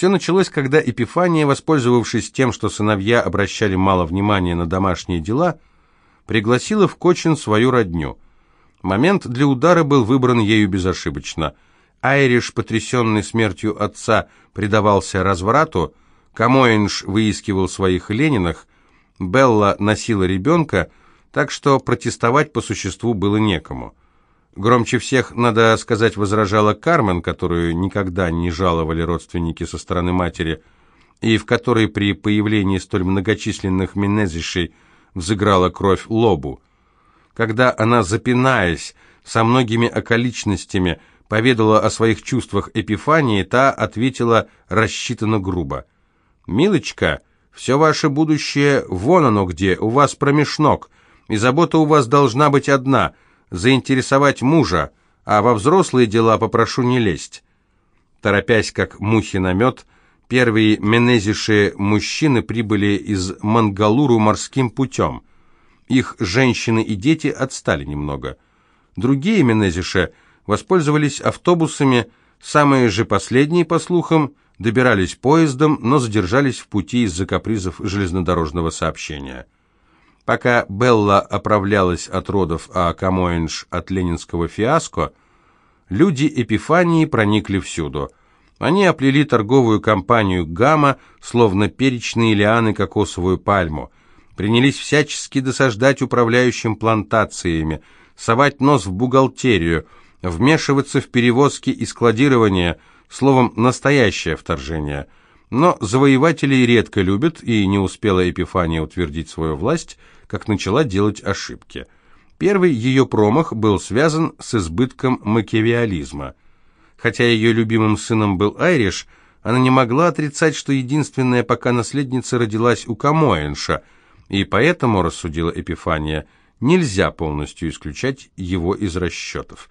Все началось, когда Эпифания, воспользовавшись тем, что сыновья обращали мало внимания на домашние дела, пригласила в Кочин свою родню. Момент для удара был выбран ею безошибочно. Айриш, потрясенный смертью отца, предавался разврату, Камоинш выискивал своих Лениных, Белла носила ребенка, так что протестовать по существу было некому. Громче всех, надо сказать, возражала Кармен, которую никогда не жаловали родственники со стороны матери, и в которой при появлении столь многочисленных Менезишей взыграла кровь Лобу. Когда она, запинаясь, со многими околичностями, поведала о своих чувствах Эпифании, та ответила рассчитанно грубо. «Милочка, все ваше будущее вон оно где, у вас промежнок, и забота у вас должна быть одна — заинтересовать мужа, а во взрослые дела попрошу не лезть». Торопясь, как мухи на мед, первые менезиши мужчины прибыли из Мангалуру морским путем. Их женщины и дети отстали немного. Другие менезиши воспользовались автобусами, самые же последние, по слухам, добирались поездом, но задержались в пути из-за капризов железнодорожного сообщения. Пока Белла оправлялась от родов, а Камоинш от ленинского фиаско, люди Эпифании проникли всюду. Они оплели торговую компанию «Гамма», словно перечные лианы кокосовую пальму, принялись всячески досаждать управляющим плантациями, совать нос в бухгалтерию, вмешиваться в перевозки и складирование – Словом, настоящее вторжение. Но завоевателей редко любят, и не успела Эпифания утвердить свою власть, как начала делать ошибки. Первый ее промах был связан с избытком макиавиализма. Хотя ее любимым сыном был Айриш, она не могла отрицать, что единственная пока наследница родилась у Камоэнша, и поэтому, рассудила Эпифания, нельзя полностью исключать его из расчетов.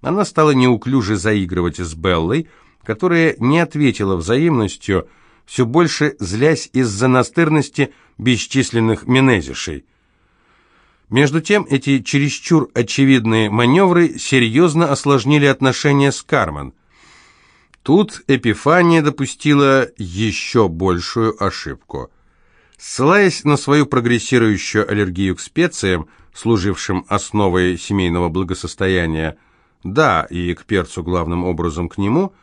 Она стала неуклюже заигрывать с Беллой, которая не ответила взаимностью, все больше злясь из-за настырности бесчисленных менезишей. Между тем, эти чересчур очевидные маневры серьезно осложнили отношения с Кармен. Тут Эпифания допустила еще большую ошибку. Ссылаясь на свою прогрессирующую аллергию к специям, служившим основой семейного благосостояния, да, и к перцу главным образом к нему –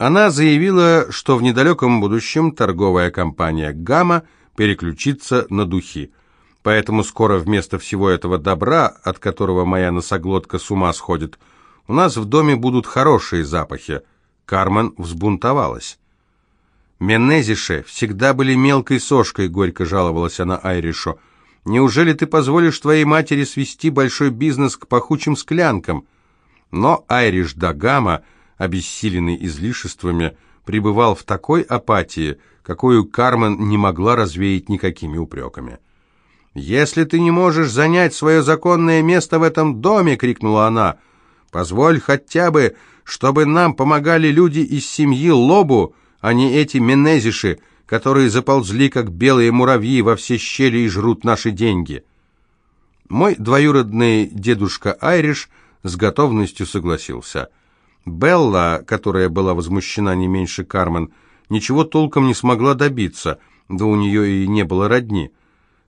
она заявила, что в недалеком будущем торговая компания «Гамма» переключится на духи. Поэтому скоро вместо всего этого добра, от которого моя носоглотка с ума сходит, у нас в доме будут хорошие запахи. Кармен взбунтовалась. «Менезише всегда были мелкой сошкой», — горько жаловалась она Айришу. «Неужели ты позволишь твоей матери свести большой бизнес к пахучим склянкам?» Но Айриш да Гамма обессиленный излишествами, пребывал в такой апатии, какую Кармен не могла развеять никакими упреками. «Если ты не можешь занять свое законное место в этом доме!» — крикнула она. «Позволь хотя бы, чтобы нам помогали люди из семьи Лобу, а не эти менезиши, которые заползли, как белые муравьи, во все щели и жрут наши деньги». Мой двоюродный дедушка Айриш с готовностью согласился — Белла, которая была возмущена не меньше Кармен, ничего толком не смогла добиться, да у нее и не было родни.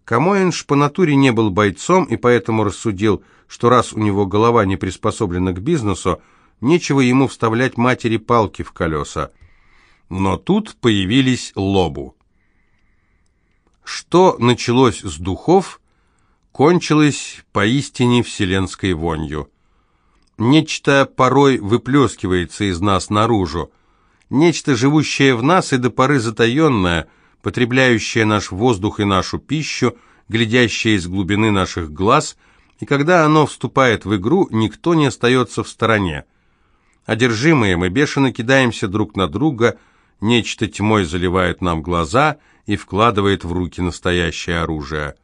Камоинш по натуре не был бойцом и поэтому рассудил, что раз у него голова не приспособлена к бизнесу, нечего ему вставлять матери палки в колеса. Но тут появились лобу. Что началось с духов, кончилось поистине вселенской вонью. Нечто порой выплескивается из нас наружу. Нечто, живущее в нас и до поры затаенное, потребляющее наш воздух и нашу пищу, глядящее из глубины наших глаз, и когда оно вступает в игру, никто не остается в стороне. Одержимые мы бешено кидаемся друг на друга, нечто тьмой заливает нам глаза и вкладывает в руки настоящее оружие.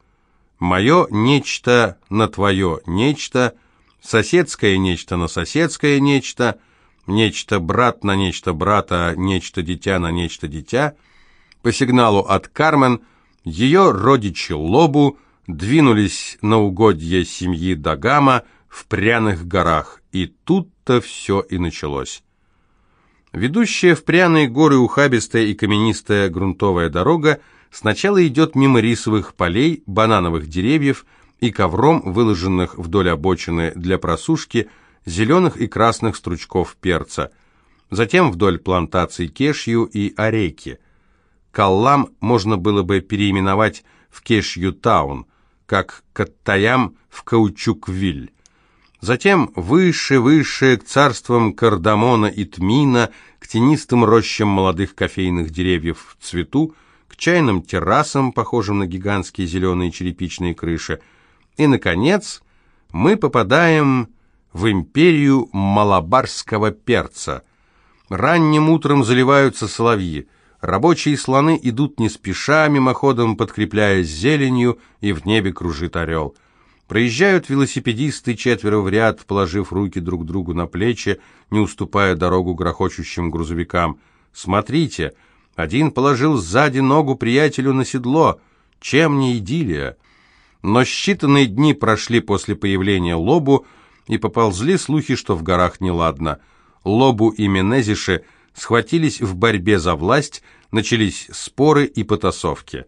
Мое нечто на твое нечто — соседское нечто на соседское нечто, нечто брат на нечто брата, нечто дитя на нечто дитя. По сигналу от Кармен ее родичи Лобу двинулись на угодье семьи Дагама в пряных горах, и тут-то все и началось. Ведущая в пряные горы ухабистая и каменистая грунтовая дорога сначала идет мимо рисовых полей, банановых деревьев и ковром, выложенных вдоль обочины для просушки, зеленых и красных стручков перца. Затем вдоль плантаций кешью и ореки. Каллам можно было бы переименовать в Кешью-таун, как Каттаям в Каучуквиль. Затем выше-выше к царствам кардамона и тмина, к тенистым рощам молодых кофейных деревьев в цвету, к чайным террасам, похожим на гигантские зеленые черепичные крыши. И, наконец, мы попадаем в империю малабарского перца. Ранним утром заливаются соловьи. Рабочие слоны идут не спеша, мимоходом подкрепляясь зеленью, и в небе кружит орел. Проезжают велосипедисты четверо в ряд, положив руки друг другу на плечи, не уступая дорогу грохочущим грузовикам. «Смотрите!» Один положил сзади ногу приятелю на седло. Чем не идиллия? Но считанные дни прошли после появления Лобу, и поползли слухи, что в горах неладно. Лобу и Менезиши схватились в борьбе за власть, начались споры и потасовки.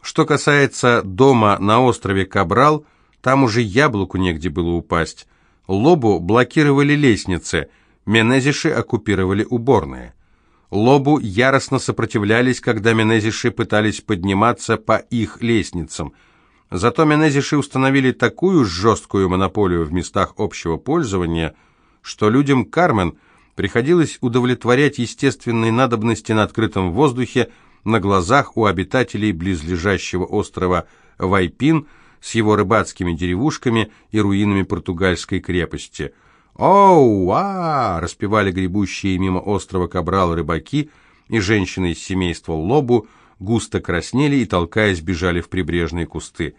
Что касается дома на острове Кабрал – там уже яблоку негде было упасть. Лобу блокировали лестницы, Менезиши оккупировали уборные. Лобу яростно сопротивлялись, когда Менезиши пытались подниматься по их лестницам. Зато Менезиши установили такую жесткую монополию в местах общего пользования, что людям Кармен приходилось удовлетворять естественные надобности на открытом воздухе на глазах у обитателей близлежащего острова Вайпин – с его рыбацкими деревушками и руинами португальской крепости. «Оу-а!» — распевали гребущие мимо острова Кабрал рыбаки, и женщины из семейства Лобу густо краснели и, толкаясь, бежали в прибрежные кусты.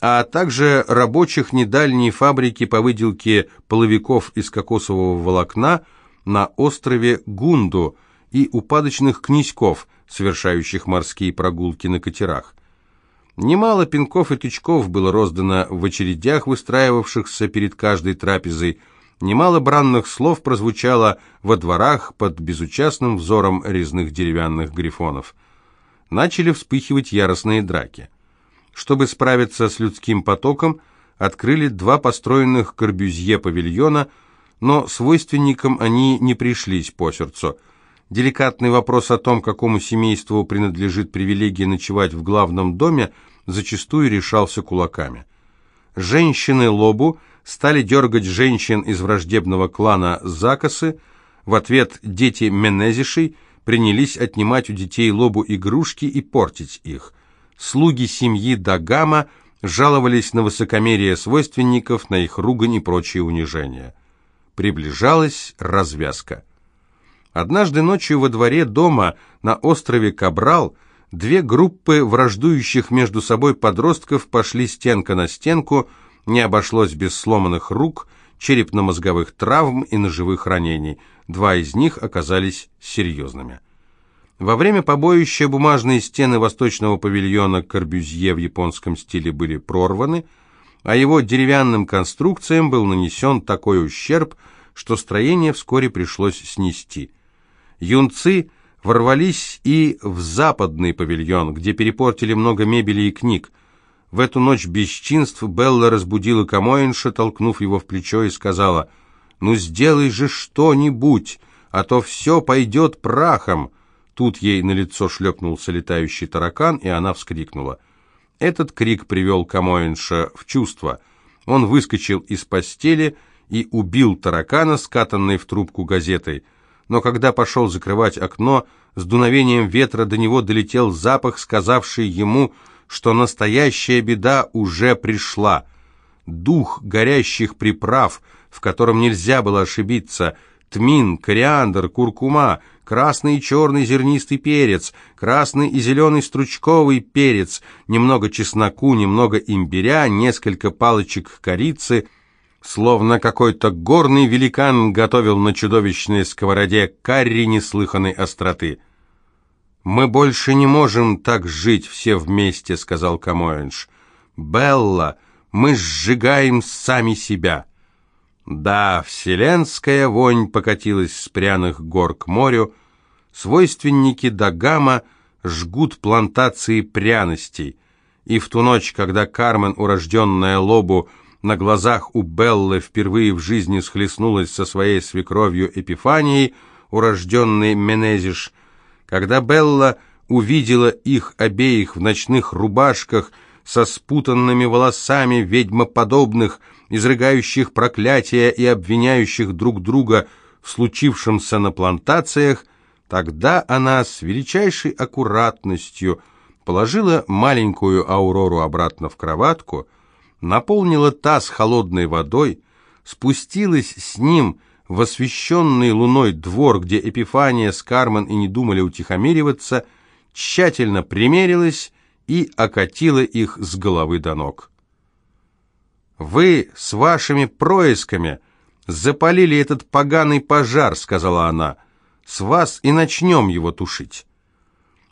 А также рабочих недальней фабрики по выделке половиков из кокосового волокна на острове Гунду и упадочных князьков, совершающих морские прогулки на катерах. Немало пинков и тычков было роздано в очередях, выстраивавшихся перед каждой трапезой. Немало бранных слов прозвучало во дворах под безучастным взором резных деревянных грифонов. Начали вспыхивать яростные драки. Чтобы справиться с людским потоком, открыли два построенных Корбюзье павильона, но свойственникам они не пришлись по сердцу – Деликатный вопрос о том, какому семейству принадлежит привилегия ночевать в главном доме, зачастую решался кулаками. Женщины Лобу стали дергать женщин из враждебного клана Закасы, в ответ дети Менезишей принялись отнимать у детей Лобу игрушки и портить их. Слуги семьи Дагама жаловались на высокомерие свойственников, на их ругань и прочие унижения. Приближалась развязка. Однажды ночью во дворе дома на острове Кабрал две группы враждующих между собой подростков пошли стенка на стенку, не обошлось без сломанных рук, черепно-мозговых травм и ножевых ранений. Два из них оказались серьезными. Во время побоища бумажные стены восточного павильона Корбюзье в японском стиле были прорваны, а его деревянным конструкциям был нанесен такой ущерб, что строение вскоре пришлось снести – Юнцы ворвались и в западный павильон, где перепортили много мебели и книг. В эту ночь бесчинств Белла разбудила Камоинша, толкнув его в плечо, и сказала, «Ну сделай же что-нибудь, а то все пойдет прахом». Тут ей на лицо шлепнулся летающий таракан, и она вскрикнула. Этот крик привел Камоинша в чувство. Он выскочил из постели и убил таракана, скатанной в трубку газетой. Но когда пошел закрывать окно, с дуновением ветра до него долетел запах, сказавший ему, что настоящая беда уже пришла. Дух горящих приправ, в котором нельзя было ошибиться, тмин, кориандр, куркума, красный и черный зернистый перец, красный и зеленый стручковый перец, немного чесноку, немного имбиря, несколько палочек корицы — Словно какой-то горный великан готовил на чудовищной сковороде карри неслыханной остроты. «Мы больше не можем так жить все вместе», — сказал Камоэнш. «Белла, мы сжигаем сами себя». Да, вселенская вонь покатилась с пряных гор к морю, свойственники Дагама жгут плантации пряностей, и в ту ночь, когда Кармен, урожденная Лобу, на глазах у Беллы впервые в жизни схлестнулась со своей свекровью Эпифанией, урожденной Менезиш, когда Белла увидела их обеих в ночных рубашках со спутанными волосами ведьмоподобных, изрыгающих проклятия и обвиняющих друг друга в случившемся на плантациях, тогда она с величайшей аккуратностью положила маленькую Аурору обратно в кроватку, наполнила таз холодной водой, спустилась с ним в освещенный луной двор, где Эпифания с Кармен и не думали утихомириваться, тщательно примерилась и окатила их с головы до ног. «Вы с вашими происками запалили этот поганый пожар», — сказала она. «С вас и начнем его тушить».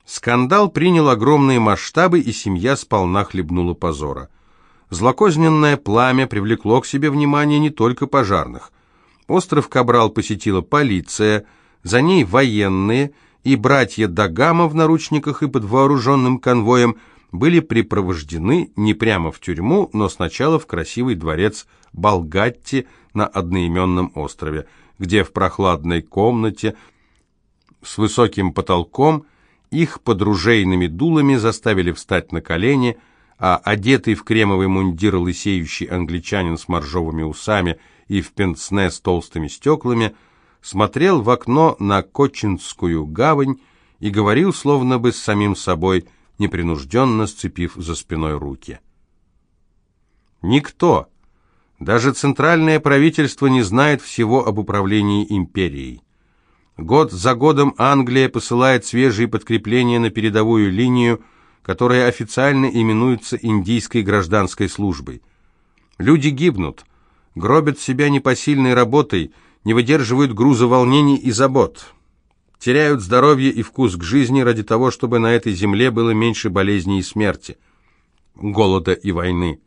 Скандал принял огромные масштабы, и семья сполна хлебнула позора. Злокозненное пламя привлекло к себе внимание не только пожарных. Остров Кабрал посетила полиция, за ней военные, и братья Дагама в наручниках и под вооруженным конвоем были припровождены не прямо в тюрьму, но сначала в красивый дворец Болгатти на одноименном острове, где в прохладной комнате с высоким потолком их под ружейными дулами заставили встать на колени – а одетый в кремовый мундир лысеющий англичанин с моржовыми усами и в пенсне с толстыми стеклами смотрел в окно на Кочинскую гавань и говорил, словно бы с самим собой, непринужденно сцепив за спиной руки. Никто, даже центральное правительство не знает всего об управлении империей. Год за годом Англия посылает свежие подкрепления на передовую линию, которая официально именуется Индийской гражданской службой. Люди гибнут, гробят себя непосильной работой, не выдерживают груза волнений и забот, теряют здоровье и вкус к жизни ради того, чтобы на этой земле было меньше болезней и смерти, голода и войны,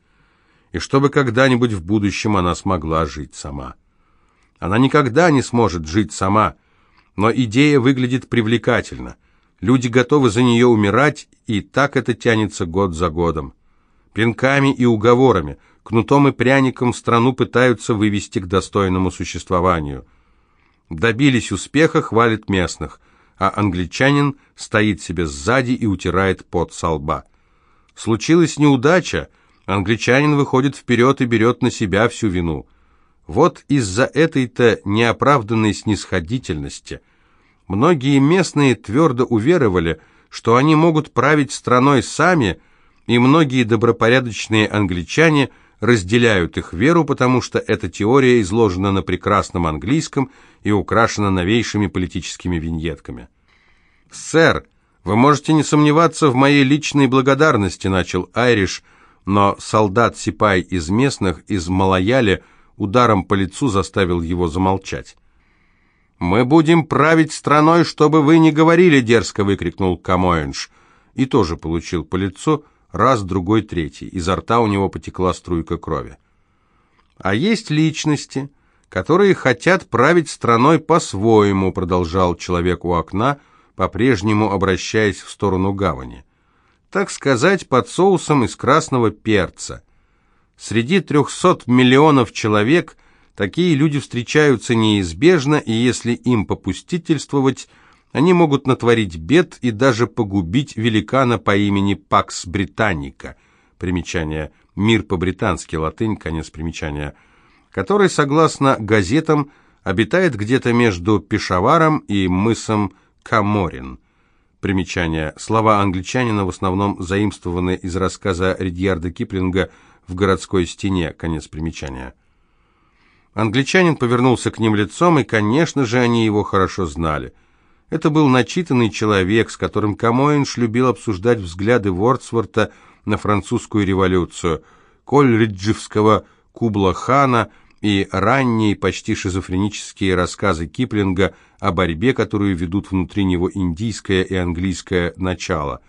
и чтобы когда-нибудь в будущем она смогла жить сама. Она никогда не сможет жить сама, но идея выглядит привлекательно. Люди готовы за нее умирать, и так это тянется год за годом. Пинками и уговорами, кнутом и пряником страну пытаются вывести к достойному существованию. Добились успеха, хвалят местных, а англичанин стоит себе сзади и утирает пот со лба. Случилась неудача, англичанин выходит вперед и берет на себя всю вину. Вот из-за этой-то неоправданной снисходительности – Многие местные твердо уверовали, что они могут править страной сами, и многие добропорядочные англичане разделяют их веру, потому что эта теория изложена на прекрасном английском и украшена новейшими политическими виньетками. «Сэр, вы можете не сомневаться в моей личной благодарности», — начал Айриш, но солдат Сипай из местных, из Малаяли, ударом по лицу заставил его замолчать. «Мы будем править страной, чтобы вы не говорили!» — дерзко выкрикнул Камоэнш. И тоже получил по лицу раз, другой, третий. Изо рта у него потекла струйка крови. «А есть личности, которые хотят править страной по-своему», — продолжал человек у окна, по-прежнему обращаясь в сторону гавани. «Так сказать, под соусом из красного перца. Среди трехсот миллионов человек — Такие люди встречаются неизбежно, и если им попустительствовать, они могут натворить бед и даже погубить великана по имени Пакс Британника. Примечание «Мир по-британски», латынь, конец примечания, который, согласно газетам, обитает где-то между Пешаваром и мысом Каморин. Примечание. Слова англичанина в основном заимствованы из рассказа Ридьярда Киплинга «В городской стене». Конец примечания. Англичанин повернулся к ним лицом, и, конечно же, они его хорошо знали. Это был начитанный человек, с которым Камоинш любил обсуждать взгляды Вордсворта на французскую революцию, Кольриджевского Кубла-хана и ранние, почти шизофренические рассказы Киплинга о борьбе, которую ведут внутри него индийское и английское начало.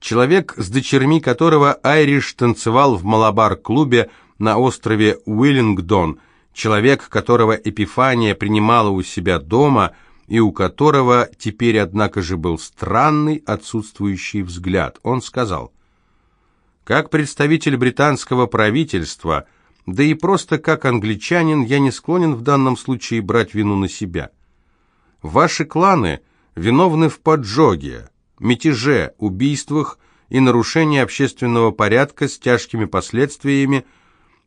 Человек, с дочерьми которого Айриш танцевал в Малабар-клубе на острове Уиллингдон – человек, которого Эпифания принимала у себя дома и у которого теперь, однако же, был странный отсутствующий взгляд. Он сказал, «Как представитель британского правительства, да и просто как англичанин, я не склонен в данном случае брать вину на себя. Ваши кланы виновны в поджоге, мятеже, убийствах и нарушении общественного порядка с тяжкими последствиями,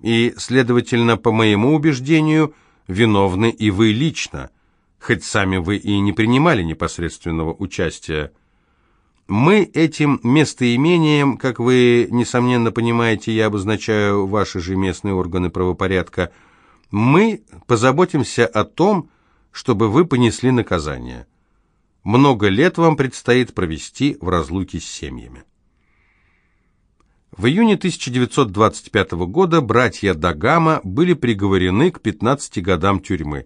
и, следовательно, по моему убеждению, виновны и вы лично, хоть сами вы и не принимали непосредственного участия. Мы этим местоимением, как вы, несомненно, понимаете, я обозначаю ваши же местные органы правопорядка, мы позаботимся о том, чтобы вы понесли наказание. Много лет вам предстоит провести в разлуке с семьями. В июне 1925 года братья Дагама были приговорены к 15 годам тюрьмы.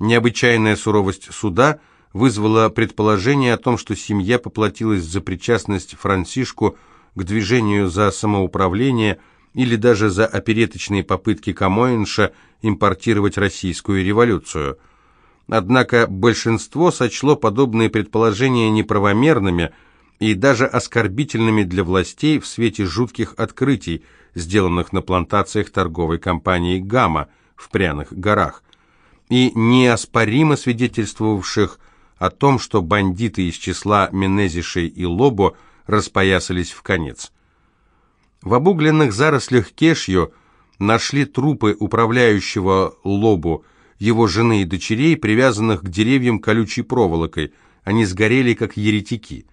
Необычайная суровость суда вызвала предположение о том, что семья поплатилась за причастность Франсишку к движению за самоуправление или даже за опереточные попытки Камоинша импортировать российскую революцию. Однако большинство сочло подобные предположения неправомерными – и даже оскорбительными для властей в свете жутких открытий, сделанных на плантациях торговой компании «Гамма» в Пряных горах, и неоспоримо свидетельствовавших о том, что бандиты из числа Менезишей и Лобо распоясались в конец. В обугленных зарослях Кешью нашли трупы управляющего Лобу, его жены и дочерей, привязанных к деревьям колючей проволокой. Они сгорели, как еретики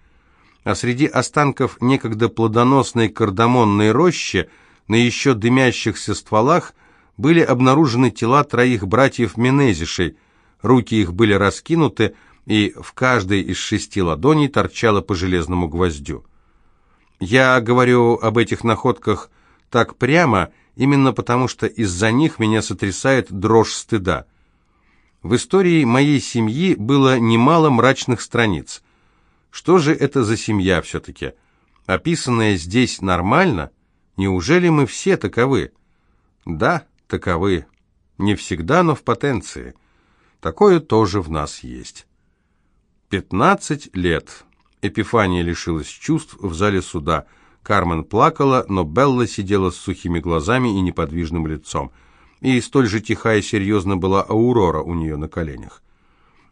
а среди останков некогда плодоносной кардамонной рощи на еще дымящихся стволах были обнаружены тела троих братьев Менезишей, руки их были раскинуты, и в каждой из шести ладоней торчало по железному гвоздю. Я говорю об этих находках так прямо, именно потому что из-за них меня сотрясает дрожь стыда. В истории моей семьи было немало мрачных страниц – что же это за семья все-таки? Описанная здесь нормально? Неужели мы все таковы? Да, таковы. Не всегда, но в потенции. Такое тоже в нас есть. Пятнадцать лет. Эпифания лишилась чувств в зале суда. Кармен плакала, но Белла сидела с сухими глазами и неподвижным лицом. И столь же тихая и серьезно была Аурора у нее на коленях.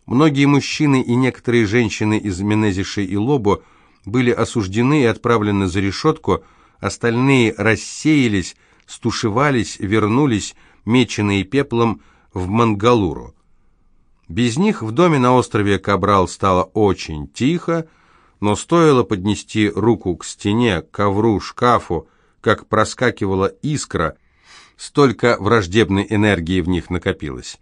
Многие мужчины и некоторые женщины из Менезиши и Лобо были осуждены и отправлены за решетку, остальные рассеялись, стушевались, вернулись, меченые пеплом, в Мангалуру. Без них в доме на острове Кабрал стало очень тихо, но стоило поднести руку к стене, ковру, шкафу, как проскакивала искра, столько враждебной энергии в них накопилось.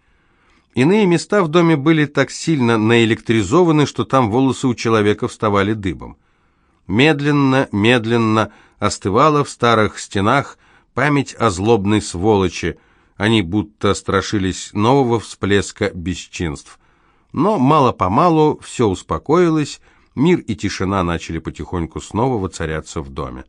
Иные места в доме были так сильно наэлектризованы, что там волосы у человека вставали дыбом. Медленно, медленно остывала в старых стенах память о злобной сволочи, они будто страшились нового всплеска бесчинств. Но мало-помалу все успокоилось, мир и тишина начали потихоньку снова воцаряться в доме.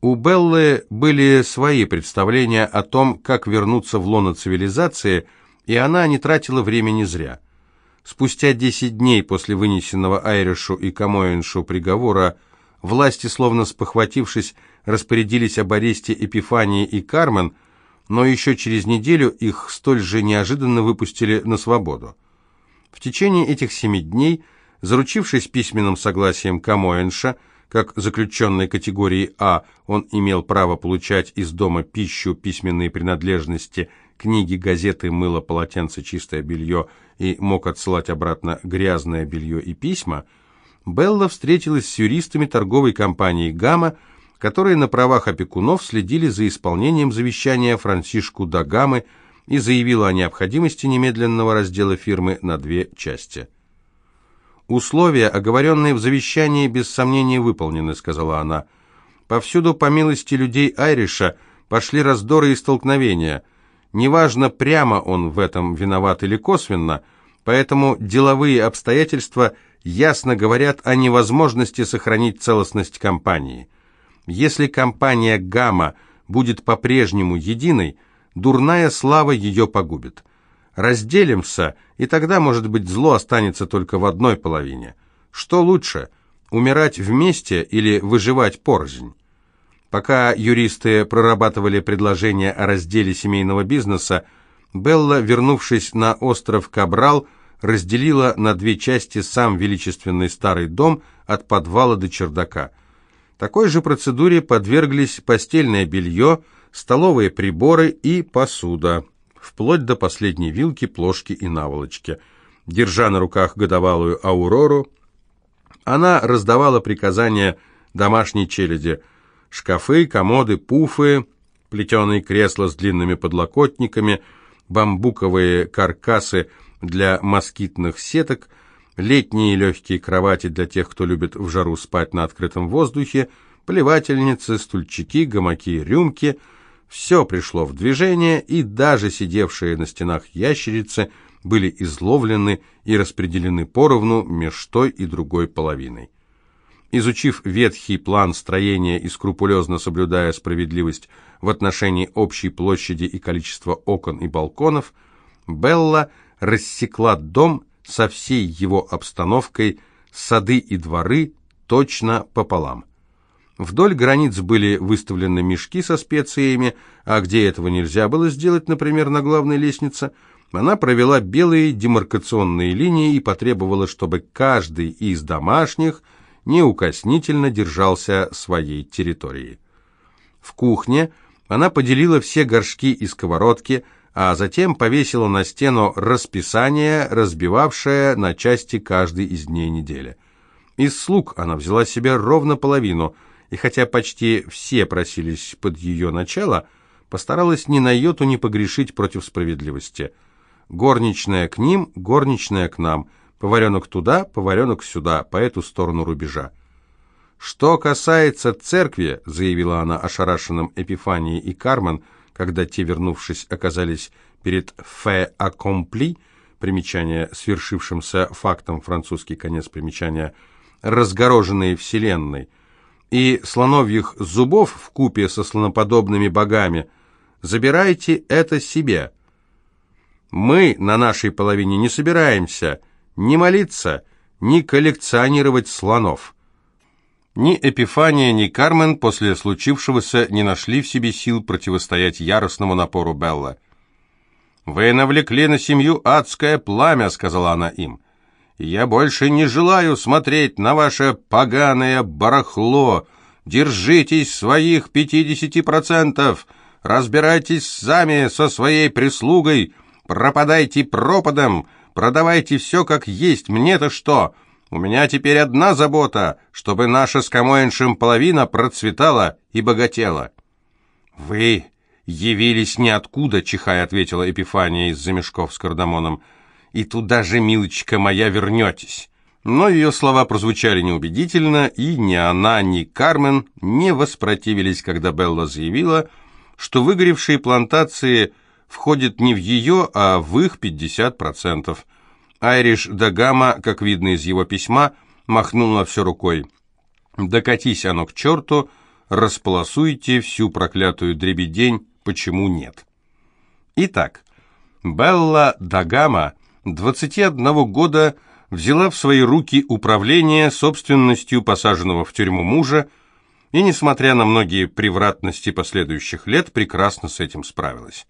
У Беллы были свои представления о том, как вернуться в лоно цивилизации – и она не тратила времени зря. Спустя 10 дней после вынесенного Айришу и Камоиншу приговора власти, словно спохватившись, распорядились об аресте Эпифании и Кармен, но еще через неделю их столь же неожиданно выпустили на свободу. В течение этих семи дней, заручившись письменным согласием Камоэнша, как заключенной категории А, он имел право получать из дома пищу, письменные принадлежности книги, газеты, мыло, полотенце, чистое белье и мог отсылать обратно грязное белье и письма, Белла встретилась с юристами торговой компании «Гамма», которые на правах опекунов следили за исполнением завещания Франсишку да Гаммы и заявила о необходимости немедленного раздела фирмы на две части. «Условия, оговоренные в завещании, без сомнения выполнены», — сказала она. «Повсюду, по милости людей Айриша, пошли раздоры и столкновения — Неважно, прямо он в этом виноват или косвенно, поэтому деловые обстоятельства ясно говорят о невозможности сохранить целостность компании. Если компания «Гамма» будет по-прежнему единой, дурная слава ее погубит. Разделимся, и тогда, может быть, зло останется только в одной половине. Что лучше, умирать вместе или выживать порознь? Пока юристы прорабатывали предложение о разделе семейного бизнеса, Белла, вернувшись на остров Кабрал, разделила на две части сам величественный старый дом от подвала до чердака. Такой же процедуре подверглись постельное белье, столовые приборы и посуда, вплоть до последней вилки, плошки и наволочки. Держа на руках годовалую Аурору, она раздавала приказания домашней челяди – Шкафы, комоды, пуфы, плетеные кресла с длинными подлокотниками, бамбуковые каркасы для москитных сеток, летние легкие кровати для тех, кто любит в жару спать на открытом воздухе, плевательницы, стульчики, гамаки, рюмки. Все пришло в движение, и даже сидевшие на стенах ящерицы были изловлены и распределены поровну меж той и другой половиной. Изучив ветхий план строения и скрупулезно соблюдая справедливость в отношении общей площади и количества окон и балконов, Белла рассекла дом со всей его обстановкой, сады и дворы точно пополам. Вдоль границ были выставлены мешки со специями, а где этого нельзя было сделать, например, на главной лестнице, она провела белые демаркационные линии и потребовала, чтобы каждый из домашних – неукоснительно держался своей территории. В кухне она поделила все горшки и сковородки, а затем повесила на стену расписание, разбивавшее на части каждый из дней недели. Из слуг она взяла себе ровно половину, и хотя почти все просились под ее начало, постаралась ни на йоту не погрешить против справедливости. Горничная к ним, горничная к нам – Поваренок туда, поваренок сюда, по эту сторону рубежа. «Что касается церкви», — заявила она ошарашенным Эпифанией и Кармен, когда те, вернувшись, оказались перед «фе аккомпли», примечание свершившимся фактом, французский конец примечания, разгороженные вселенной, и слоновьих зубов в купе со слоноподобными богами, забирайте это себе. Мы на нашей половине не собираемся ни молиться, ни коллекционировать слонов. Ни Эпифания, ни Кармен после случившегося не нашли в себе сил противостоять яростному напору Белла. «Вы навлекли на семью адское пламя», — сказала она им. «Я больше не желаю смотреть на ваше поганое барахло. Держитесь своих пятидесяти процентов. Разбирайтесь сами со своей прислугой. Пропадайте пропадом. Продавайте все как есть, мне-то что? У меня теперь одна забота, чтобы наша с Камоэншем половина процветала и богатела». «Вы явились ниоткуда», — чихая ответила Эпифания из-за мешков с кардамоном. «И туда же, милочка моя, вернетесь». Но ее слова прозвучали неубедительно, и ни она, ни Кармен не воспротивились, когда Белла заявила, что выгоревшие плантации — входит не в ее, а в их 50%. Айриш Дагама, как видно из его письма, махнул на все рукой. «Докатись оно к черту, располосуйте всю проклятую дребедень, почему нет?» Итак, Белла Дагама, 21 года, взяла в свои руки управление собственностью посаженного в тюрьму мужа и, несмотря на многие превратности последующих лет, прекрасно с этим справилась.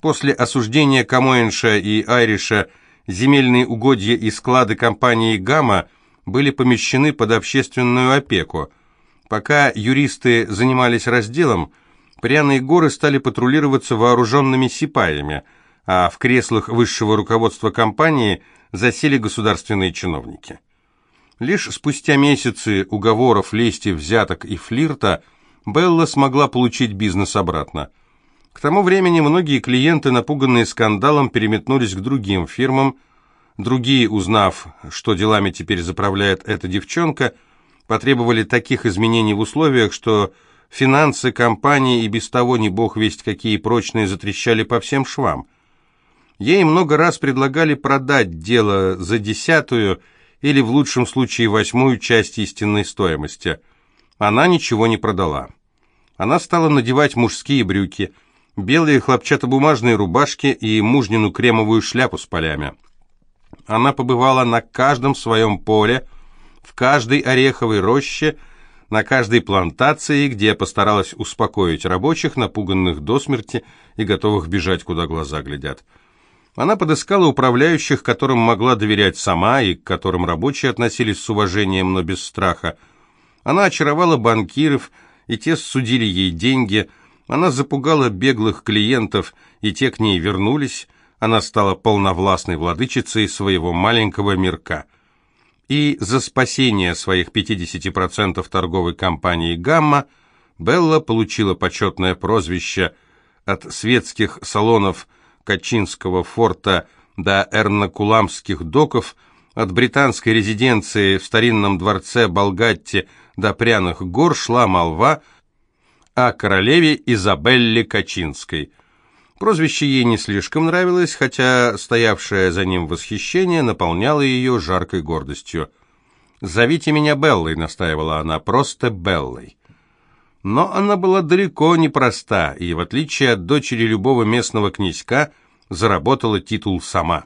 После осуждения Камоэнша и Айриша земельные угодья и склады компании «Гамма» были помещены под общественную опеку. Пока юристы занимались разделом, пряные горы стали патрулироваться вооруженными сипаями, а в креслах высшего руководства компании засели государственные чиновники. Лишь спустя месяцы уговоров, лести, взяток и флирта Белла смогла получить бизнес обратно – к тому времени многие клиенты, напуганные скандалом, переметнулись к другим фирмам. Другие, узнав, что делами теперь заправляет эта девчонка, потребовали таких изменений в условиях, что финансы компании и без того не бог весть какие прочные затрещали по всем швам. Ей много раз предлагали продать дело за десятую или в лучшем случае восьмую часть истинной стоимости. Она ничего не продала. Она стала надевать мужские брюки – белые хлопчатобумажные рубашки и мужнину кремовую шляпу с полями. Она побывала на каждом своем поле, в каждой ореховой роще, на каждой плантации, где постаралась успокоить рабочих, напуганных до смерти и готовых бежать, куда глаза глядят. Она подыскала управляющих, которым могла доверять сама и к которым рабочие относились с уважением, но без страха. Она очаровала банкиров, и те судили ей деньги. Она запугала беглых клиентов, и те к ней вернулись. Она стала полновластной владычицей своего маленького мирка. И за спасение своих 50% торговой компании «Гамма» Белла получила почетное прозвище от светских салонов – Качинского форта до Эрнакуламских доков, от британской резиденции в старинном дворце Болгатти до пряных гор шла молва о королеве Изабелле Качинской. Прозвище ей не слишком нравилось, хотя стоявшее за ним восхищение наполняло ее жаркой гордостью. «Зовите меня Беллой», — настаивала она, — «просто Беллой». Но она была далеко не проста, и, в отличие от дочери любого местного князька, заработала титул сама.